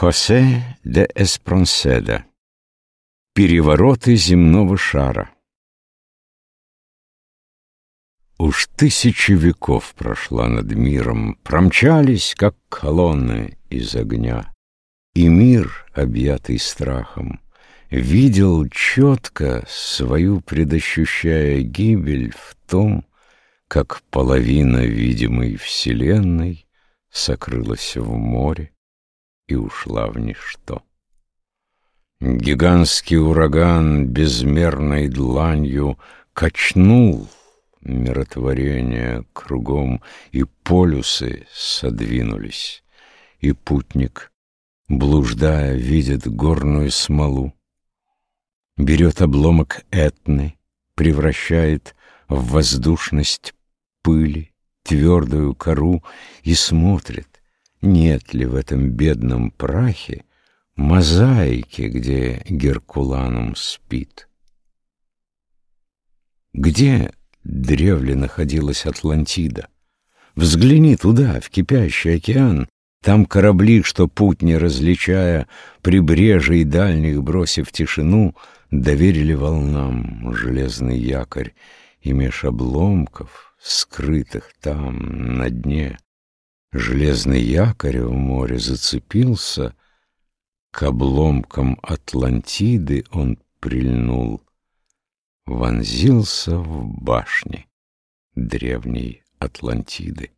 Хосе де Эспронседа. Перевороты земного шара. Уж тысячи веков прошла над миром, Промчались, как колонны из огня. И мир, объятый страхом, Видел четко свою предощущая гибель В том, как половина видимой вселенной Сокрылась в море и ушла в ничто. Гигантский ураган безмерной дланью Качнул миротворение кругом, И полюсы содвинулись, и путник, Блуждая, видит горную смолу, Берет обломок этны, превращает В воздушность пыли, твердую кору И смотрит, нет ли в этом бедном прахе Мозаики, где Геркуланум спит. Где древле находилась Атлантида? Взгляни туда, в кипящий океан, Там корабли, что путь не различая, Прибрежий дальних бросив тишину, Доверили волнам железный якорь, И меж обломков, скрытых там на дне, Железный якорь в море зацепился, К обломкам Атлантиды он прильнул, Вонзился в башни древней Атлантиды.